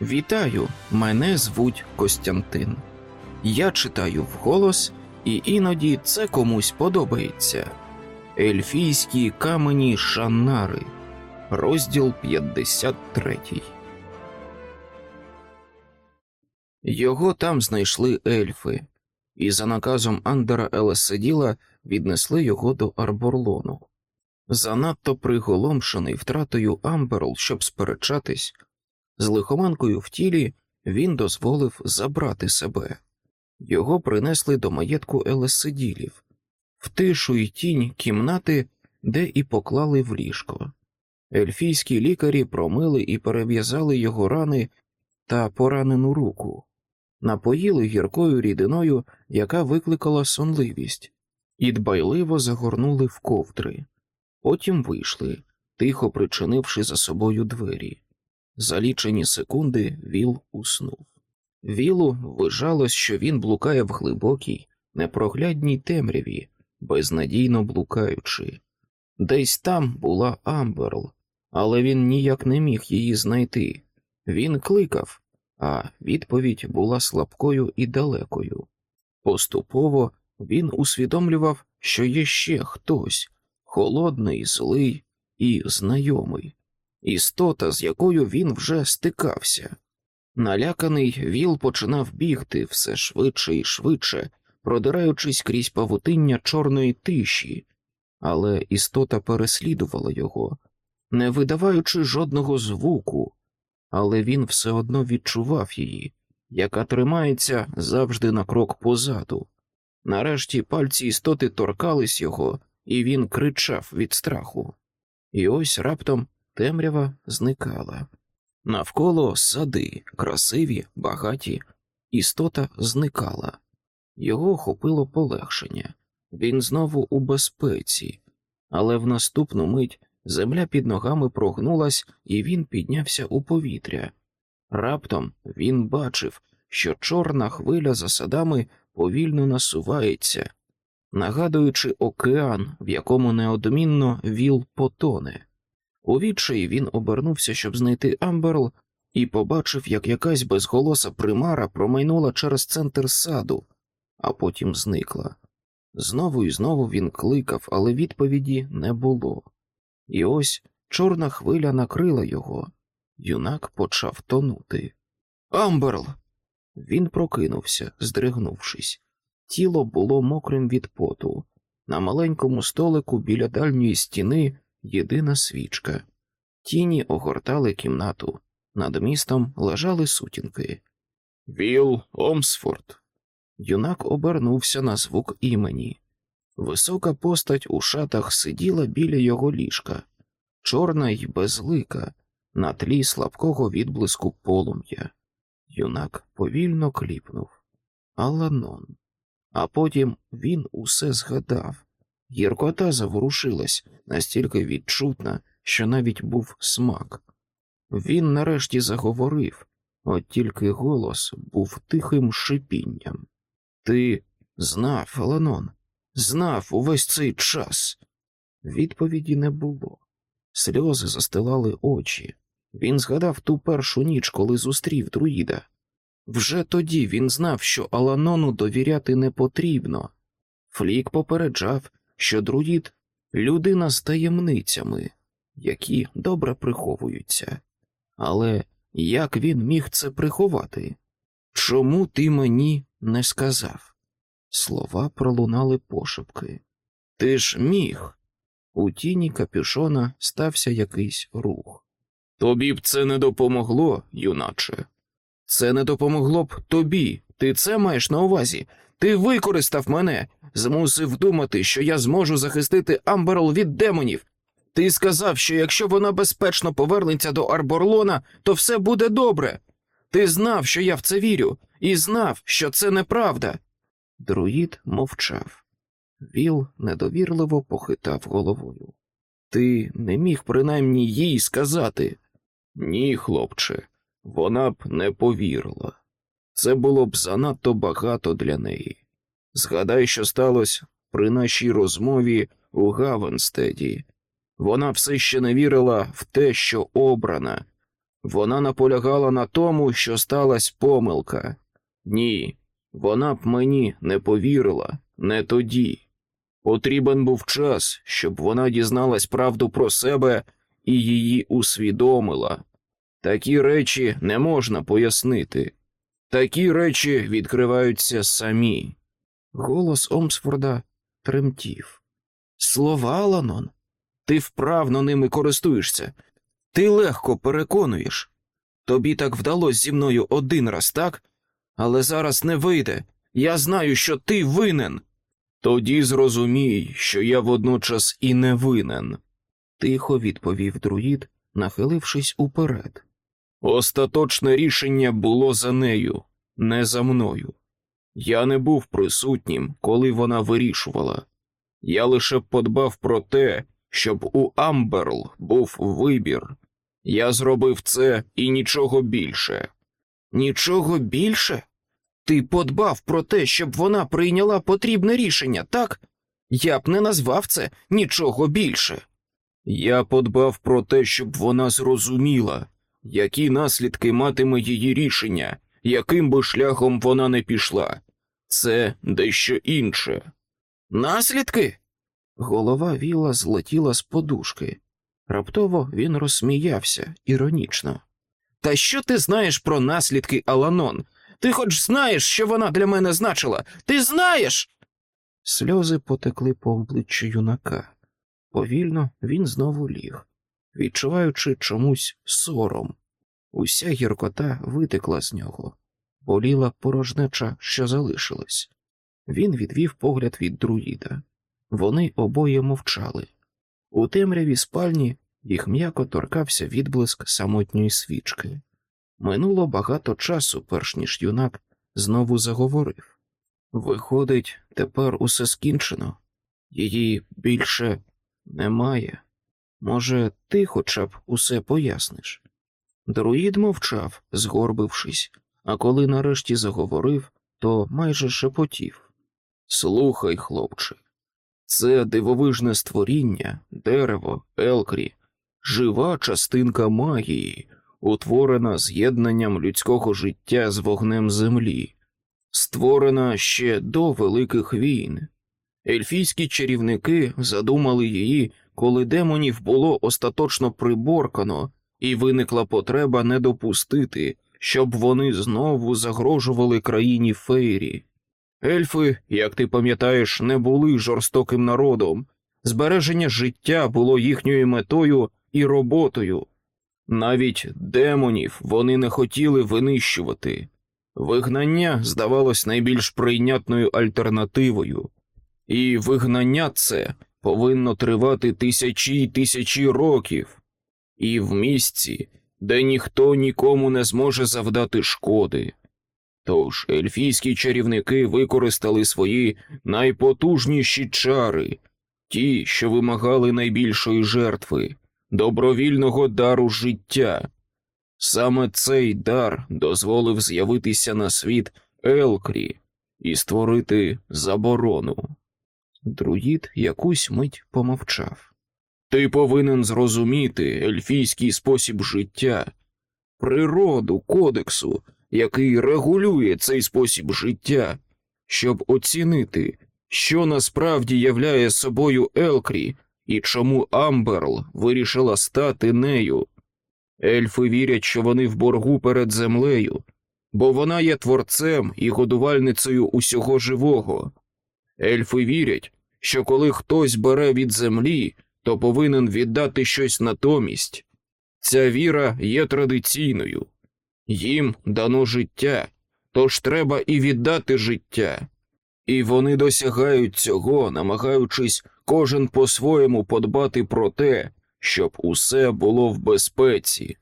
Вітаю, мене звуть Костянтин. Я читаю вголос, і іноді це комусь подобається. Ельфійські камені Шаннари, розділ 53. Його там знайшли ельфи, і за наказом Андера Елеседіла віднесли його до Арборлону. Занадто приголомшений втратою Амберл, щоб сперечатись, з лихоманкою в тілі він дозволив забрати себе. Його принесли до маєтку Елеседілів, в тишу й тінь кімнати, де і поклали в ліжко. Ельфійські лікарі промили і перев'язали його рани та поранену руку, напоїли гіркою рідиною, яка викликала сонливість, і дбайливо загорнули в ковдри. Потім вийшли, тихо причинивши за собою двері. За лічені секунди Віл уснув. Вілу ввижалось, що він блукає в глибокій, непроглядній темряві, безнадійно блукаючи. Десь там була Амберл, але він ніяк не міг її знайти. Він кликав, а відповідь була слабкою і далекою. Поступово він усвідомлював, що є ще хтось холодний, злий і знайомий, істота, з якою він вже стикався. Наляканий Віл починав бігти все швидше і швидше, продираючись крізь павутиння чорної тиші, але істота переслідувала його, не видаваючи жодного звуку, але він все одно відчував її, яка тримається завжди на крок позаду. Нарешті пальці істоти торкались його, і він кричав від страху. І ось раптом темрява зникала. Навколо сади, красиві, багаті, істота зникала. Його охопило полегшення. Він знову у безпеці, але в наступну мить земля під ногами прогнулась, і він піднявся у повітря. Раптом він бачив, що чорна хвиля за садами повільно насувається, нагадуючи океан, в якому неодмінно Віл потоне. У відчаї він обернувся, щоб знайти Амберл, і побачив, як якась безголоса примара промайнула через центр саду, а потім зникла. Знову і знову він кликав, але відповіді не було. І ось чорна хвиля накрила його. Юнак почав тонути. Амберл. Він прокинувся, здригнувшись. Тіло було мокрим від поту. На маленькому столику біля дальньої стіни єдина свічка. Тіні огортали кімнату. Над містом лежали сутінки. Віл Омсфорд. Юнак обернувся на звук імені. Висока постать у шатах сиділа біля його ліжка, чорна й безлика, на тлі слабкого відблиску полум'я. Юнак повільно кліпнув. Аланон. А потім він усе згадав. Гіркота заворушилась настільки відчутна, що навіть був смак. Він нарешті заговорив, от тільки голос був тихим шипінням. Ти знав, Аланон, знав увесь цей час. Відповіді не було. Сльози застилали очі. Він згадав ту першу ніч, коли зустрів друїда. Вже тоді він знав, що Аланону довіряти не потрібно. Флік попереджав, що друїд людина з таємницями, які добре приховуються. Але як він міг це приховати? Чому ти мені не сказав? Слова пролунали пошепки. Ти ж міг. У тіні капюшона стався якийсь рух. Тобі б це не допомогло, юначе. Це не допомогло б тобі. Ти це маєш на увазі. Ти використав мене, змусив думати, що я зможу захистити Амберл від демонів. Ти сказав, що якщо вона безпечно повернеться до Арборлона, то все буде добре. Ти знав, що я в це вірю, і знав, що це неправда. Друїд мовчав. Віл недовірливо похитав головою. Ти не міг принаймні їй сказати. Ні, хлопче, вона б не повірила. Це було б занадто багато для неї. Згадай, що сталося при нашій розмові у Гавенстеді. Вона все ще не вірила в те, що обрана, Вона наполягала на тому, що сталася помилка. Ні, вона б мені не повірила, не тоді. Потрібен був час, щоб вона дізналась правду про себе і її усвідомила. Такі речі не можна пояснити. Такі речі відкриваються самі. Голос Омсфорда тремтів. Слова, Ланон, ти вправно ними користуєшся. Ти легко переконуєш. Тобі так вдалося зі мною один раз, так? Але зараз не вийде. Я знаю, що ти винен. Тоді зрозумій, що я водночас і не винен, тихо відповів друїд, нахилившись уперед. Остаточне рішення було за нею, не за мною. Я не був присутнім, коли вона вирішувала. Я лише подбав про те, щоб у Амберл був вибір. Я зробив це і нічого більше. Нічого більше? Ти подбав про те, щоб вона прийняла потрібне рішення, так? Я б не назвав це нічого більше. Я подбав про те, щоб вона зрозуміла, які наслідки матиме її рішення, яким би шляхом вона не пішла. Це дещо інше. Наслідки? Голова Віла злетіла з подушки. Раптово він розсміявся іронічно. Та що ти знаєш про наслідки Аланон? Ти хоч знаєш, що вона для мене значила? Ти знаєш? Сльози потекли по обличчю юнака. Повільно він знову ліг, відчуваючи чомусь сором. Уся гіркота витекла з нього, боліла порожнеча, що залишилась. Він відвів погляд від друїда. Вони обоє мовчали. У темряві спальні їх м'яко торкався відблиск самотньої свічки. Минуло багато часу, перш ніж юнак знову заговорив. Виходить, тепер усе скінчено, її більше немає. Може, ти хоча б усе поясниш? Друїд мовчав, згорбившись, а коли нарешті заговорив, то майже шепотів. Слухай, хлопче, це дивовижне створіння, дерево, елкрі, жива частинка магії, утворена з'єднанням людського життя з вогнем землі, створена ще до великих війн. Ельфійські чарівники задумали її, коли демонів було остаточно приборкано, і виникла потреба не допустити, щоб вони знову загрожували країні фейрі. Ельфи, як ти пам'ятаєш, не були жорстоким народом. Збереження життя було їхньою метою і роботою. Навіть демонів вони не хотіли винищувати. Вигнання здавалось найбільш прийнятною альтернативою, і вигнання це повинно тривати тисячі й тисячі років, і в місці, де ніхто нікому не зможе завдати шкоди. Тож ельфійські чарівники використали свої найпотужніші чари, ті, що вимагали найбільшої жертви, добровільного дару життя. Саме цей дар дозволив з'явитися на світ Елкрі і створити заборону. Друїд якусь мить помовчав. Ти повинен зрозуміти ельфійський спосіб життя, природу кодексу, який регулює цей спосіб життя, щоб оцінити, що насправді являє собою Елкрі і чому Амберл вирішила стати нею. Ельфи вірять, що вони в боргу перед землею, бо вона є творцем і годувальницею усього живого. Ельфи вірять, що коли хтось бере від землі, то повинен віддати щось натомість. Ця віра є традиційною, їм дано життя, тож треба і віддати життя. І вони досягають цього, намагаючись кожен по-своєму подбати про те, щоб усе було в безпеці.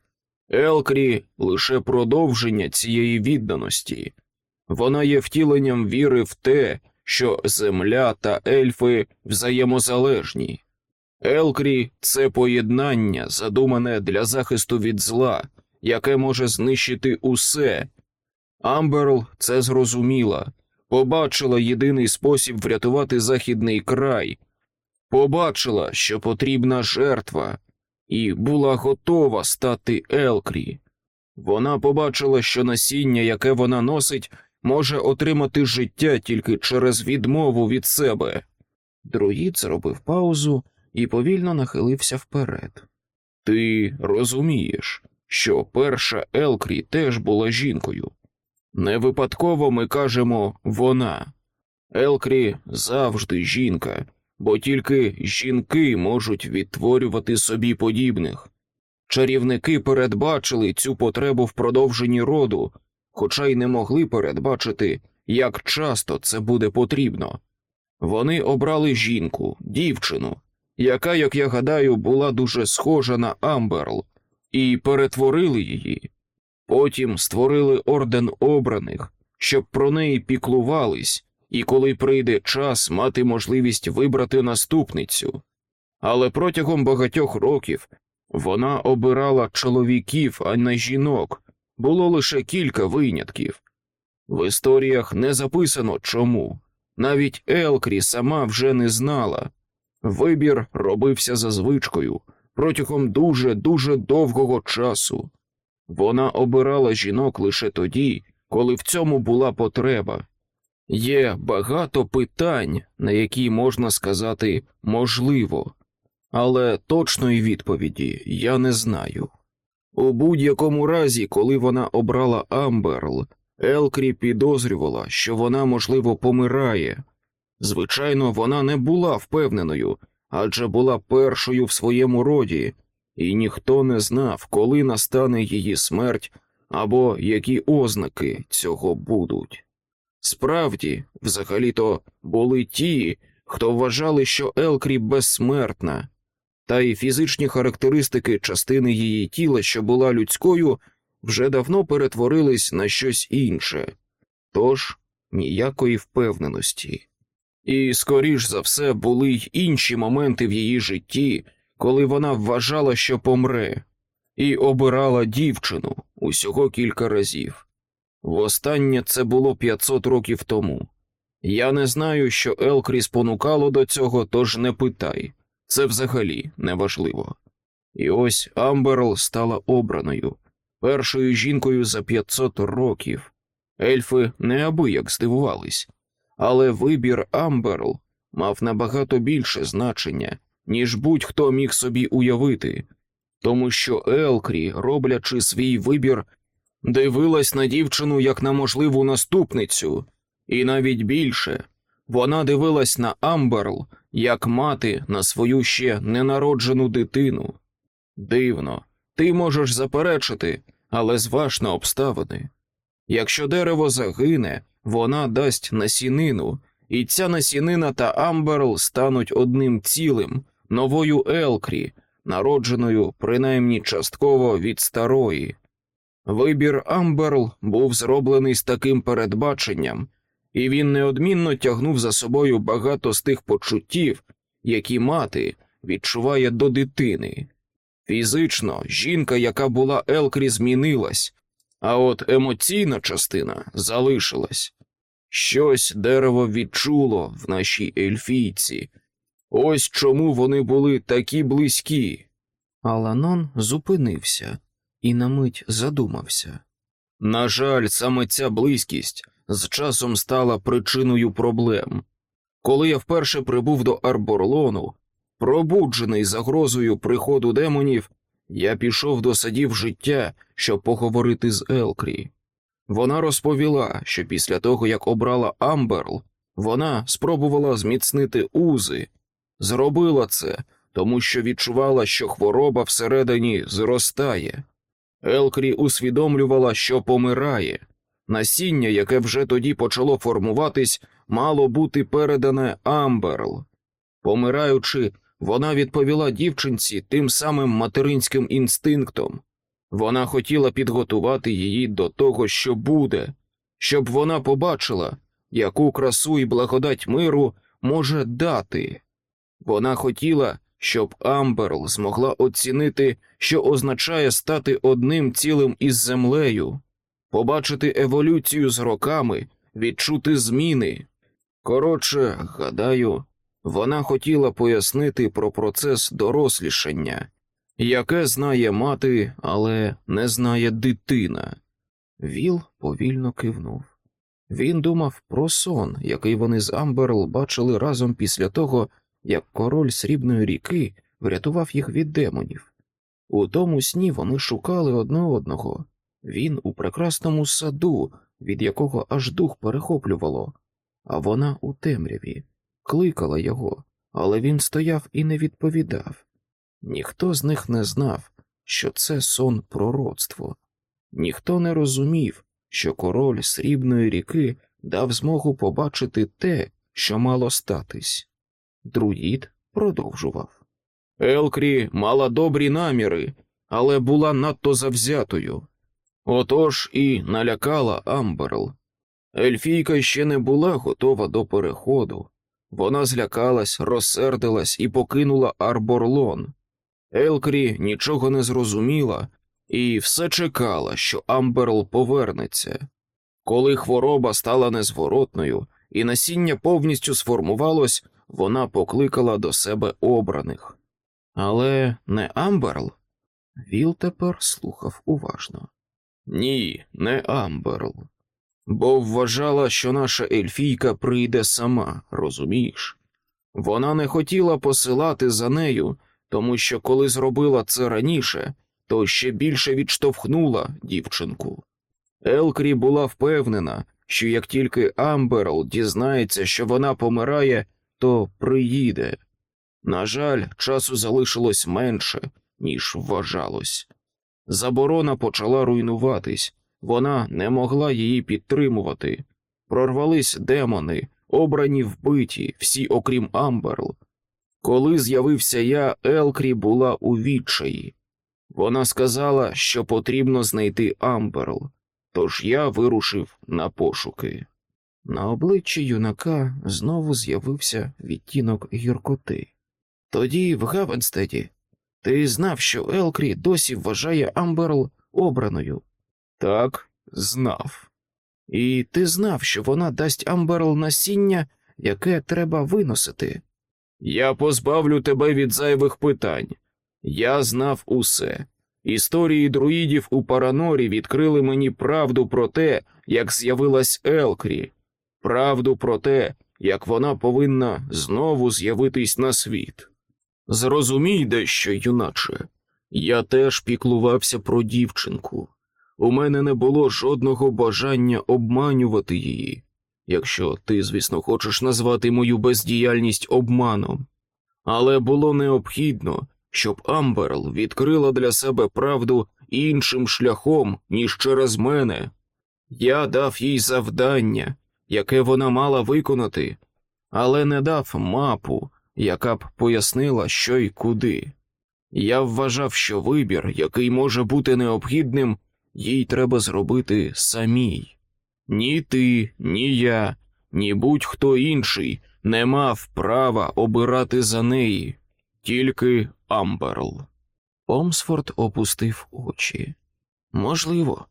Елкрі лише продовження цієї відданості. Вона є втіленням віри в те, що земля та ельфи взаємозалежні. Елкрі це поєднання, задумане для захисту від зла, яке може знищити усе. Амберл це зрозуміла, побачила єдиний спосіб врятувати західний край, побачила, що потрібна жертва, і була готова стати Елкрі. Вона побачила, що насіння, яке вона носить, може отримати життя тільки через відмову від себе. Друїд зробив паузу і повільно нахилився вперед. Ти розумієш, що перша Елкрі теж була жінкою. Не випадково ми кажемо вона. Елкрі завжди жінка, бо тільки жінки можуть відтворювати собі подібних. Чарівники передбачили цю потребу в продовженні роду, хоча й не могли передбачити, як часто це буде потрібно. Вони обрали жінку, дівчину, яка, як я гадаю, була дуже схожа на Амберл, і перетворили її. Потім створили орден обраних, щоб про неї піклувались, і коли прийде час мати можливість вибрати наступницю. Але протягом багатьох років вона обирала чоловіків, а не жінок, було лише кілька винятків. В історіях не записано чому, навіть Елкрі сама вже не знала. Вибір робився за звичкою протягом дуже дуже довгого часу. Вона обирала жінок лише тоді, коли в цьому була потреба. Є багато питань, на які можна сказати можливо, але точної відповіді я не знаю. У будь-якому разі, коли вона обрала Амберл, Елкрі підозрювала, що вона, можливо, помирає. Звичайно, вона не була впевненою, адже була першою в своєму роді, і ніхто не знав, коли настане її смерть або які ознаки цього будуть. Справді, взагалі-то були ті, хто вважали, що Елкрі безсмертна, та й фізичні характеристики частини її тіла, що була людською, вже давно перетворились на щось інше, тож ніякої впевненості. І, скоріш за все, були й інші моменти в її житті, коли вона вважала, що помре, і обирала дівчину усього кілька разів. Востаннє це було 500 років тому. Я не знаю, що Елкрі спонукало до цього, тож не питай це взагалі неважливо. І ось Амберл стала обраною, першою жінкою за 500 років. Ельфи неабияк здивувались, але вибір Амберл мав набагато більше значення, ніж будь-хто міг собі уявити, тому що Елкрі, роблячи свій вибір, дивилась на дівчину як на можливу наступницю, і навіть більше вона дивилась на Амберл як мати на свою ще ненароджену дитину. Дивно, ти можеш заперечити, але зваж на обставини. Якщо дерево загине, вона дасть насінину, і ця насінина та Амберл стануть одним цілим, новою Елкрі, народженою принаймні частково від старої. Вибір Амберл був зроблений з таким передбаченням, і він неодмінно тягнув за собою багато з тих почуттів, які мати відчуває до дитини. Фізично, жінка, яка була Елкрі, змінилась, а от емоційна частина залишилась. Щось дерево відчуло в нашій ельфійці. Ось чому вони були такі близькі. Аланон зупинився і на мить задумався. На жаль, саме ця близькість з часом стала причиною проблем. Коли я вперше прибув до Арборлону, пробуджений загрозою приходу демонів, я пішов до садів життя, щоб поговорити з Елкрі. Вона розповіла, що після того, як обрала Амберл, вона спробувала зміцнити узи, зробила це, тому що відчувала, що хвороба всередині зростає. Елкрі усвідомлювала, що помирає. Насіння, яке вже тоді почало формуватись, мало бути передане Амберл. Помираючи, вона відповіла дівчинці тим самим материнським інстинктом. Вона хотіла підготувати її до того, що буде, щоб вона побачила, яку красу і благодать миру може дати. Вона хотіла, щоб Амберл змогла оцінити, що означає стати одним цілим із землею, побачити еволюцію з роками, відчути зміни. Коротше, гадаю, вона хотіла пояснити про процес дорослішання, яке знає мати, але не знає дитина. Віл повільно кивнув. Він думав про сон, який вони з Амберл бачили разом після того, як король срібної ріки врятував їх від демонів. У тому сні вони шукали одне одного. Він у прекрасному саду, від якого аж дух перехоплювало, а вона у темряві, кликала його, але він стояв і не відповідав. Ніхто з них не знав, що це сон пророцтво, ніхто не розумів, що король срібної ріки дав змогу побачити те, що мало статись. Друїд продовжував. Елкрі мала добрі наміри, але була надто завзятою. Отож і налякала Амберл. Ельфійка ще не була готова до переходу. Вона злякалась, розсердилась і покинула Арборлон. Елкрі нічого не зрозуміла і все чекала, що Амберл повернеться. Коли хвороба стала незворотною і насіння повністю сформувалось, вона покликала до себе обраних. Але не Амберл. Віл тепер слухав уважно. Ні, не Амберл. Бо вважала, що наша ельфійка прийде сама, розумієш? Вона не хотіла посилати за нею, тому що коли зробила це раніше, то ще більше відштовхнула дівчинку. Елкрі була впевнена, що як тільки Амберл дізнається, що вона помирає, то приїде. На жаль, часу залишилось менше, ніж вважалось. Заборона почала руйнуватись, вона не могла її підтримувати. Прорвались демони, обрані вбиті, всі окрім Амберл. Коли з'явився я, Елкрі була у відчаї. Вона сказала, що потрібно знайти Амберл, тож я вирушив на пошуки. На обличчі юнака знову з'явився відтінок гіркоти. Тоді в Гавенстеді ти знав, що Елкрі досі вважає Амберл обраною. Так, знав. І ти знав, що вона дасть Амберл насіння, яке треба виносити. Я позбавлю тебе від зайвих питань. Я знав усе. Історії друїдів у Паранорі відкрили мені правду про те, як з'явилась Елкрі, правду про те, як вона повинна знову з'явитись на світ. Зрозумій дещо, юначе, я теж піклувався про дівчинку. У мене не було жодного бажання обманювати її, якщо ти, звісно, хочеш назвати мою бездіяльність обманом, але було необхідно, щоб Амберл відкрила для себе правду іншим шляхом, ніж через мене. Я дав їй завдання, яке вона мала виконати, але не дав мапу, яка б пояснила, що й куди. Я вважав, що вибір, який може бути необхідним, їй треба зробити самій. Ні ти, ні я, ні будь-хто інший не мав права обирати за неї, тільки Амберл. Омсфорд опустив очі. Можливо,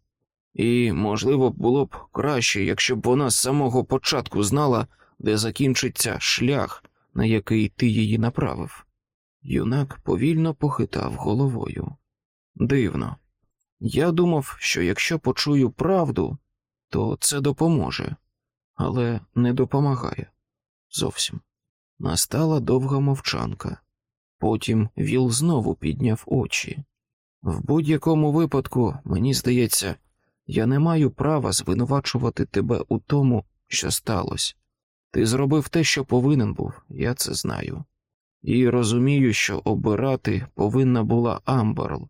і, можливо, було б краще, якщо б вона з самого початку знала, де закінчиться шлях, на який ти її направив. Юнак повільно похитав головою. Дивно. Я думав, що якщо почую правду, то це допоможе, але не допомагає. Зовсім. Настала довга мовчанка. Потім Віл знову підняв очі. В будь-якому випадку, мені здається, я не маю права звинувачувати тебе у тому, що сталося. Ти зробив те, що повинен був, я це знаю. І розумію, що обирати повинна була Амберл,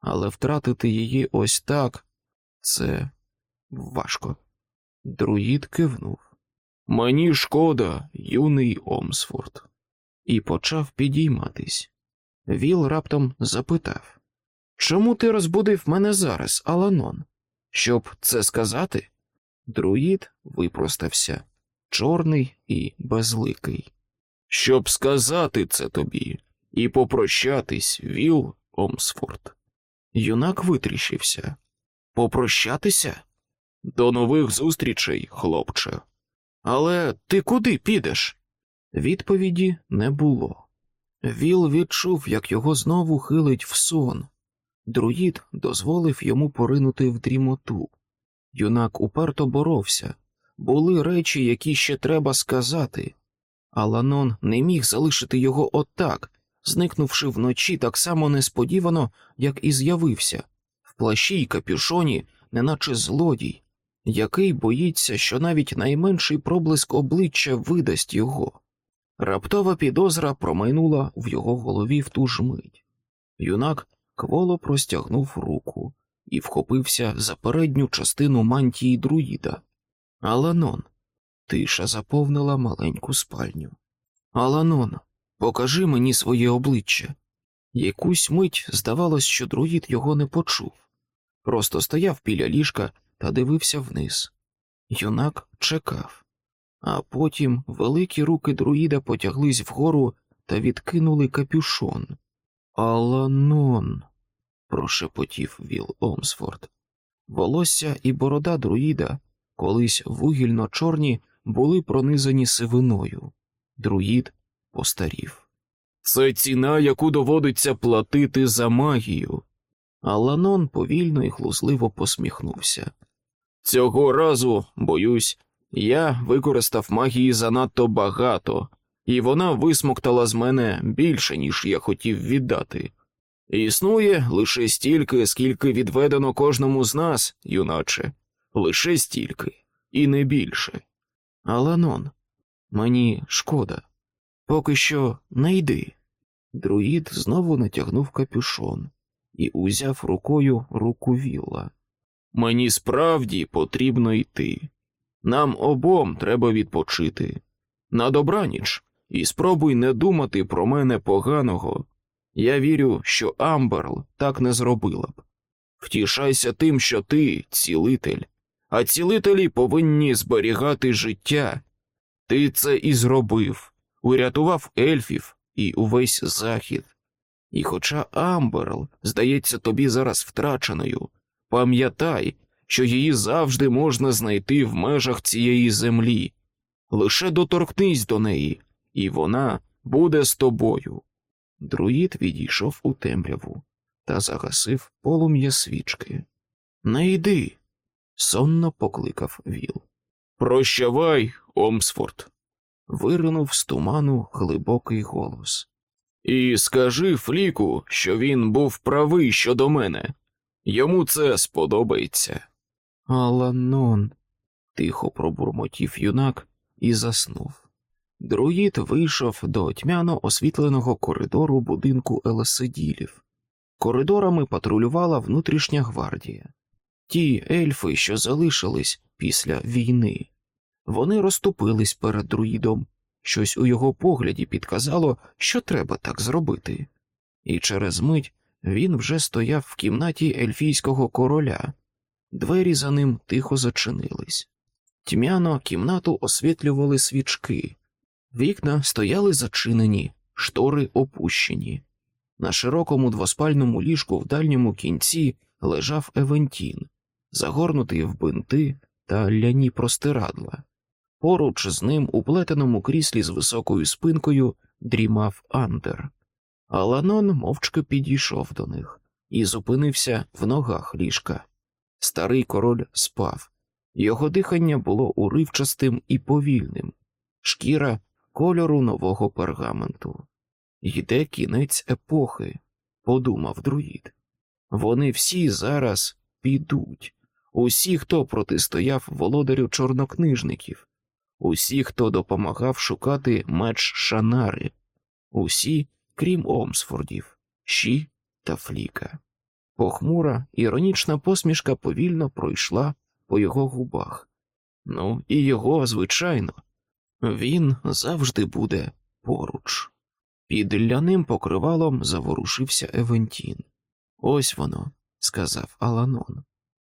але втратити її ось так це важко. Друїд кивнув. Мені шкода, юний Омсфорд, і почав підійматись. Віл раптом запитав Чому ти розбудив мене зараз, Аланон? Щоб це сказати? Друїд випростався, чорний і безликий. Щоб сказати це тобі і попрощатись, Віл Омсфорд. Юнак витріщився. Попрощатися? До нових зустрічей, хлопче. Але ти куди підеш? Відповіді не було. Віл відчув, як його знову хилить в сон. Друїд дозволив йому поринути в дрімоту. Юнак уперто боровся. Були речі, які ще треба сказати. Аланон не міг залишити його отак, зникнувши вночі так само несподівано, як і з'явився, в плащі й капюшоні, неначе злодій, який боїться, що навіть найменший проблиск обличчя видасть його. Раптова підозра промайнула в його голові в ту ж мить. Юнак кволо простягнув руку і вхопився за передню частину мантії друїда. Аланон. Тиша заповнила маленьку спальню. Аланон, покажи мені своє обличчя. Якусь мить здавалось, що друїд його не почув. Просто стояв біля ліжка та дивився вниз. Юнак чекав, а потім великі руки друїда потяглись вгору та відкинули капюшон. Аланон, прошепотів Віл Омсфорд. Волосся і борода друїда, колись вугільно чорні, були пронизані сивиною. Друїд постарів. Це ціна, яку доводиться платити за магію. Аланон повільно і глузливо посміхнувся. Цього разу, боюсь, я використав магії занадто багато, і вона висмоктала з мене більше, ніж я хотів віддати. Існує лише стільки, скільки відведено кожному з нас, юначе, лише стільки, і не більше. Аланон, мені шкода, поки що не йди. Друїд знову натягнув капюшон і узяв рукою руку Вілла. Мені справді потрібно йти. Нам обом треба відпочити. На добраніч, і спробуй не думати про мене поганого. Я вірю, що Амберл так не зробила б. Втішайся тим, що ти цілитель, а цілителі повинні зберігати життя. Ти це і зробив, урятував ельфів і увесь захід. І хоча Амберл здається тобі зараз втраченою, пам'ятай, що її завжди можна знайти в межах цієї землі. Лише доторкнись до неї, і вона буде з тобою. Друїд відійшов у темряву та загасив полум'я свічки. Не йди, сонно покликав Віл. Прощавай, Омсфорд. Виринув з туману глибокий голос. І скажи Фліку, що він був правий щодо мене. Йому це сподобається. Аланон, тихо пробурмотів юнак і заснув. Друїд вийшов до тьмяно освітленого коридору будинку Елеседілів. Коридорами патрулювала внутрішня гвардія, ті ельфи, що залишились після війни. Вони розступились перед друїдом, щось у його погляді підказало, що треба так зробити, і через мить він вже стояв в кімнаті ельфійського короля, двері за ним тихо зачинились. Тьмяно кімнату освітлювали свічки. Вікна стояли зачинені, штори опущені. На широкому двоспальному ліжку в дальньому кінці лежав Евентін, загорнутий в бинти та ляні простирадла. Поруч з ним у плетеному кріслі з високою спинкою дрімав Андер. Аланон мовчки підійшов до них і зупинився в ногах ліжка. Старий король спав, його дихання було уривчастим і повільним, шкіра кольору нового пергаменту. Йде кінець епохи, подумав друїд. Вони всі зараз підуть, усі, хто протистояв володарю чорнокнижників, усі, хто допомагав шукати меч Шанари, усі, крім Омсфордів, Ші та Фліка. Похмура, іронічна посмішка повільно пройшла по його губах. Ну, і його, звичайно, він завжди буде поруч. Під ляним покривалом заворушився Евентін. Ось воно, сказав Аланон.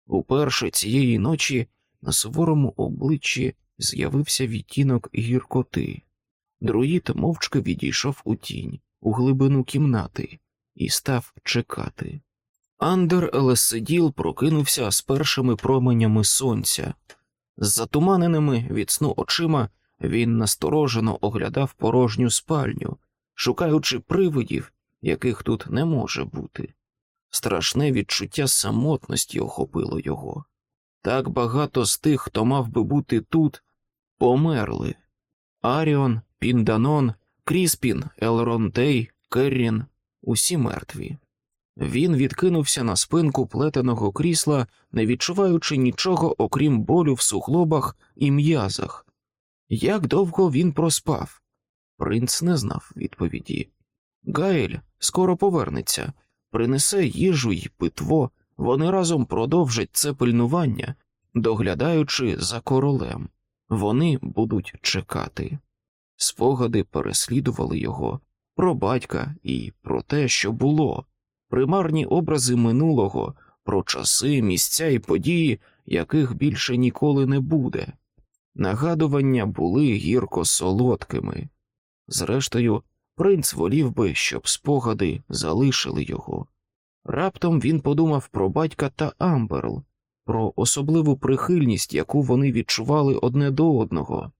Уперше цієї ночі на суворому обличчі з'явився відтінок гіркоти. Друїд мовчки відійшов у тінь, у глибину кімнати, і став чекати. Андер Елесиділ прокинувся з першими променями сонця. З затуманеними від сну очима він насторожено оглядав порожню спальню, шукаючи привидів, яких тут не може бути. Страшне відчуття самотності охопило його. Так багато з тих, хто мав би бути тут, померли. Аріон, Пінданон, Кріспін, Елронтей, Керрін усі мертві. Він відкинувся на спинку плетеного крісла, не відчуваючи нічого, окрім болю в суглобах і м'язах. Як довго він проспав? Принц не знав відповіді. Гаель скоро повернеться, принесе їжу й питво, вони разом продовжать це пильнування, доглядаючи за королем. Вони будуть чекати. Спогади переслідували його про батька і про те, що було, примарні образи минулого, про часи, місця і події, яких більше ніколи не буде. Нагадування були гірко солодкими. Зрештою, принц волів би, щоб спогади залишили його. Раптом він подумав про батька та Амберл, про особливу прихильність, яку вони відчували одне до одного.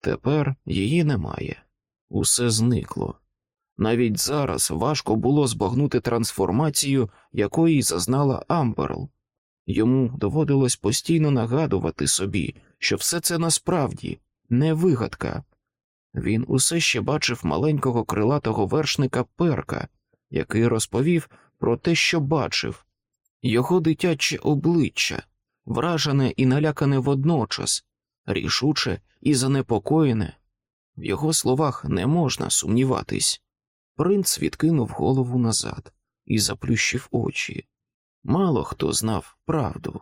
Тепер її немає, усе зникло. Навіть зараз важко було збагнути трансформацію, якої зазнала Амберл. Йому доводилось постійно нагадувати собі, що все це насправді не вигадка. Він усе ще бачив маленького крилатого вершника Перка, який розповів про те, що бачив, його дитяче обличчя, вражене і налякане водночас, рішуче і занепокоєне. В його словах не можна сумніватись. Принц відкинув голову назад і заплющив очі. Мало хто знав правду,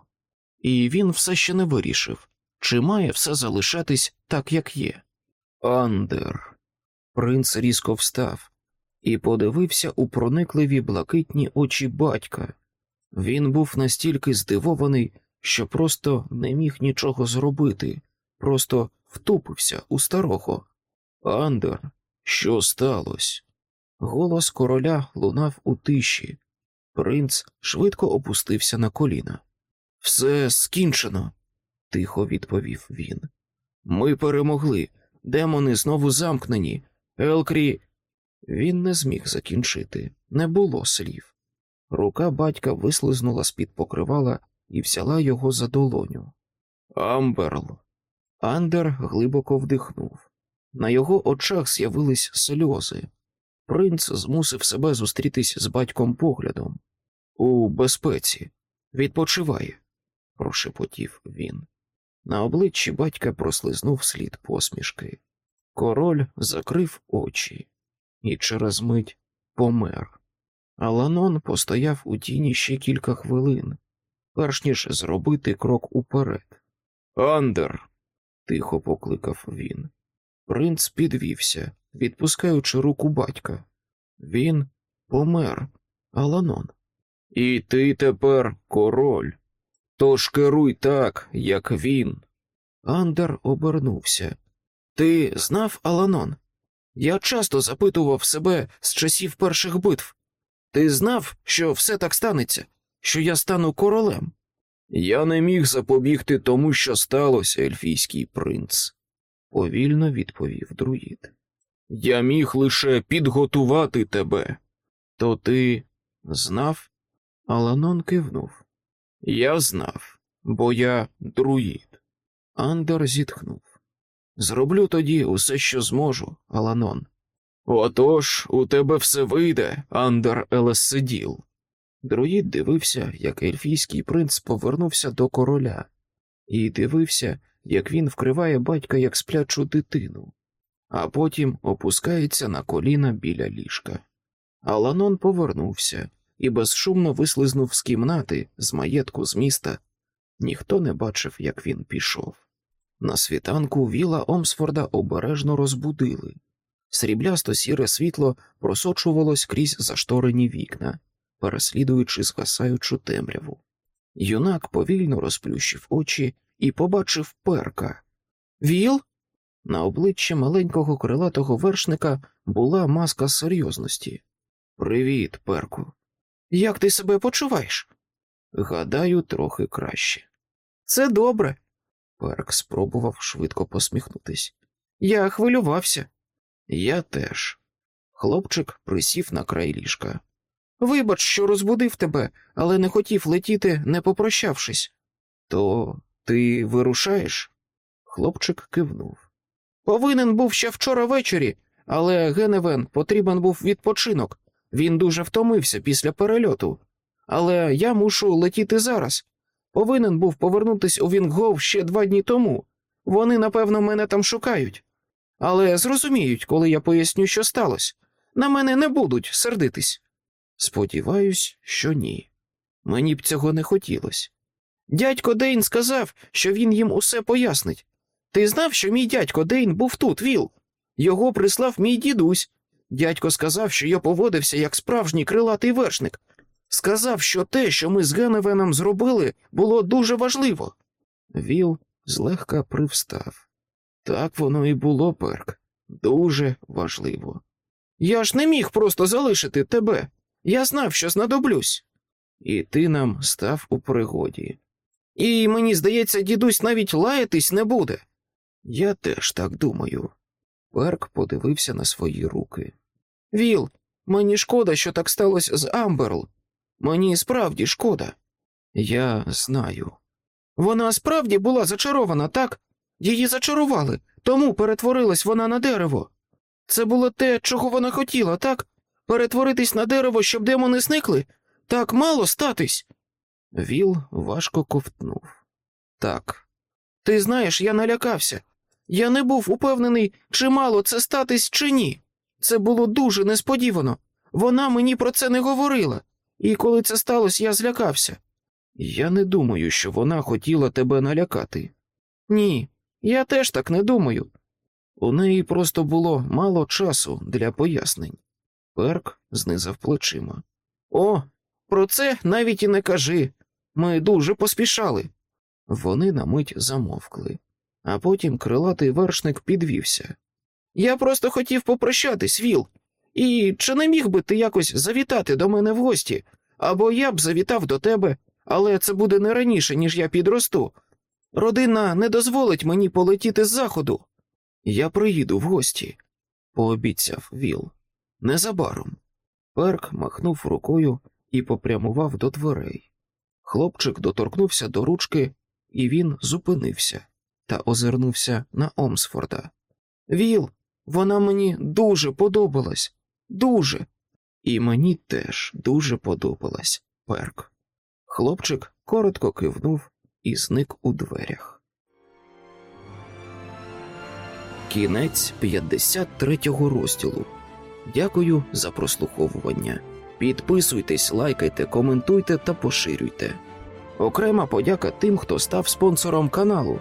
і він все ще не вирішив, чи має все залишатись так, як є. Андер. Принц різко встав і подивився у проникливі блакитні очі батька. Він був настільки здивований, що просто не міг нічого зробити, просто втупився у старого. Андер, що сталося? Голос короля лунав у тиші. Принц швидко опустився на коліна. Все скінчено, тихо відповів він. Ми перемогли. Демони знову замкнені. Елкрі. Він не зміг закінчити, не було слів. Рука батька вислизнула з-під покривала і взяла його за долоню. Амберл. Андер глибоко вдихнув. На його очах з'явились сльози. Принц змусив себе зустрітись з батьком поглядом. У безпеці, відпочивай, прошепотів він. На обличчі батька прослизнув слід посмішки. Король закрив очі і через мить помер. Аланон постояв у тіні ще кілька хвилин, перш ніж зробити крок уперед. Андер, тихо покликав він. Принц підвівся, відпускаючи руку батька. Він помер, Аланон. І ти тепер король. Тож керуй так, як він. Андер обернувся. Ти знав, Аланон? Я часто запитував себе з часів перших битв. Ти знав, що все так станеться, що я стану королем? Я не міг запобігти тому, що сталося, ельфійський принц, повільно відповів друїд. Я міг лише підготувати тебе. То ти знав? Аланон кивнув. Я знав, бо я друїд. Андер зітхнув. Зроблю тоді усе, що зможу, Аланон. Отож, у тебе все вийде, Андер Елессиділ. Друїд дивився, як ельфійський принц повернувся до короля, і дивився, як він вкриває батька як сплячу дитину, а потім опускається на коліна біля ліжка. Аланон повернувся і безшумно вислизнув з кімнати, з маєтку, з міста. Ніхто не бачив, як він пішов. На світанку віла Омсфорда обережно розбудили. Сріблясто сіре світло просочувалось крізь зашторені вікна, переслідуючи згасаючу темряву. Юнак повільно розплющив очі і побачив перка. Віл? На обличчі маленького крилатого вершника була маска серйозності. Привіт, перку. Як ти себе почуваєш? Гадаю, трохи краще. Це добре. Перк спробував швидко посміхнутись. Я хвилювався. Я теж. Хлопчик присів на край ліжка. Вибач, що розбудив тебе, але не хотів летіти, не попрощавшись. То ти вирушаєш? Хлопчик кивнув. Повинен був ще вчора ввечері, але Геневен потрібен був відпочинок. Він дуже втомився після перельоту. Але я мушу летіти зараз. Повинен був повернутись у Вінггов ще два дні тому. Вони, напевно, мене там шукають. Але зрозуміють, коли я поясню, що сталося. На мене не будуть сердитись. Сподіваюсь, що ні. Мені б цього не хотілося. Дядько Дейн сказав, що він їм усе пояснить. Ти знав, що мій дядько Дейн був тут, Віл? Його прислав мій дідусь. Дядько сказав, що я поводився як справжній крилатий вершник. Сказав, що те, що ми з Геневеном зробили, було дуже важливо. Віл злегка привстав. Так воно і було, Перк. Дуже важливо. Я ж не міг просто залишити тебе. Я знав, що знадоблюсь. І ти нам став у пригоді. І мені здається, дідусь навіть лаятись не буде. Я теж так думаю. Перк подивився на свої руки. Віл, мені шкода, що так сталося з Амберл. Мені справді шкода. Я знаю. Вона справді була зачарована, так? Її зачарували, тому перетворилась вона на дерево. Це було те, чого вона хотіла, так? Перетворитись на дерево, щоб демони зникли? Так мало статись. Віл важко ковтнув. Так. Ти знаєш, я налякався. Я не був упевнений, чи мало це статись, чи ні. Це було дуже несподівано. Вона мені про це не говорила, і коли це сталося, я злякався. Я не думаю, що вона хотіла тебе налякати. Ні, я теж так не думаю. У неї просто було мало часу для пояснень. Перк знизав плечима. О, про це навіть і не кажи. Ми дуже поспішали. Вони на мить замовкли, а потім крилатий вершник підвівся. Я просто хотів попрощатись, Віл. І чи не міг би ти якось завітати до мене в гості? Або я б завітав до тебе, але це буде не раніше, ніж я підросту. Родина не дозволить мені полетіти з заходу. Я приїду в гості, пообіцяв Віл. Незабаром. Перк махнув рукою і попрямував до дверей. Хлопчик доторкнувся до ручки, і він зупинився та озирнувся на Омсфорда. Віл, вона мені дуже подобалась, дуже. І мені теж дуже подобалась перк. Хлопчик коротко кивнув і зник у дверях. Кінець 53 розділу. Дякую за прослуховування. Підписуйтесь, лайкайте, коментуйте та поширюйте. Окрема подяка тим, хто став спонсором каналу.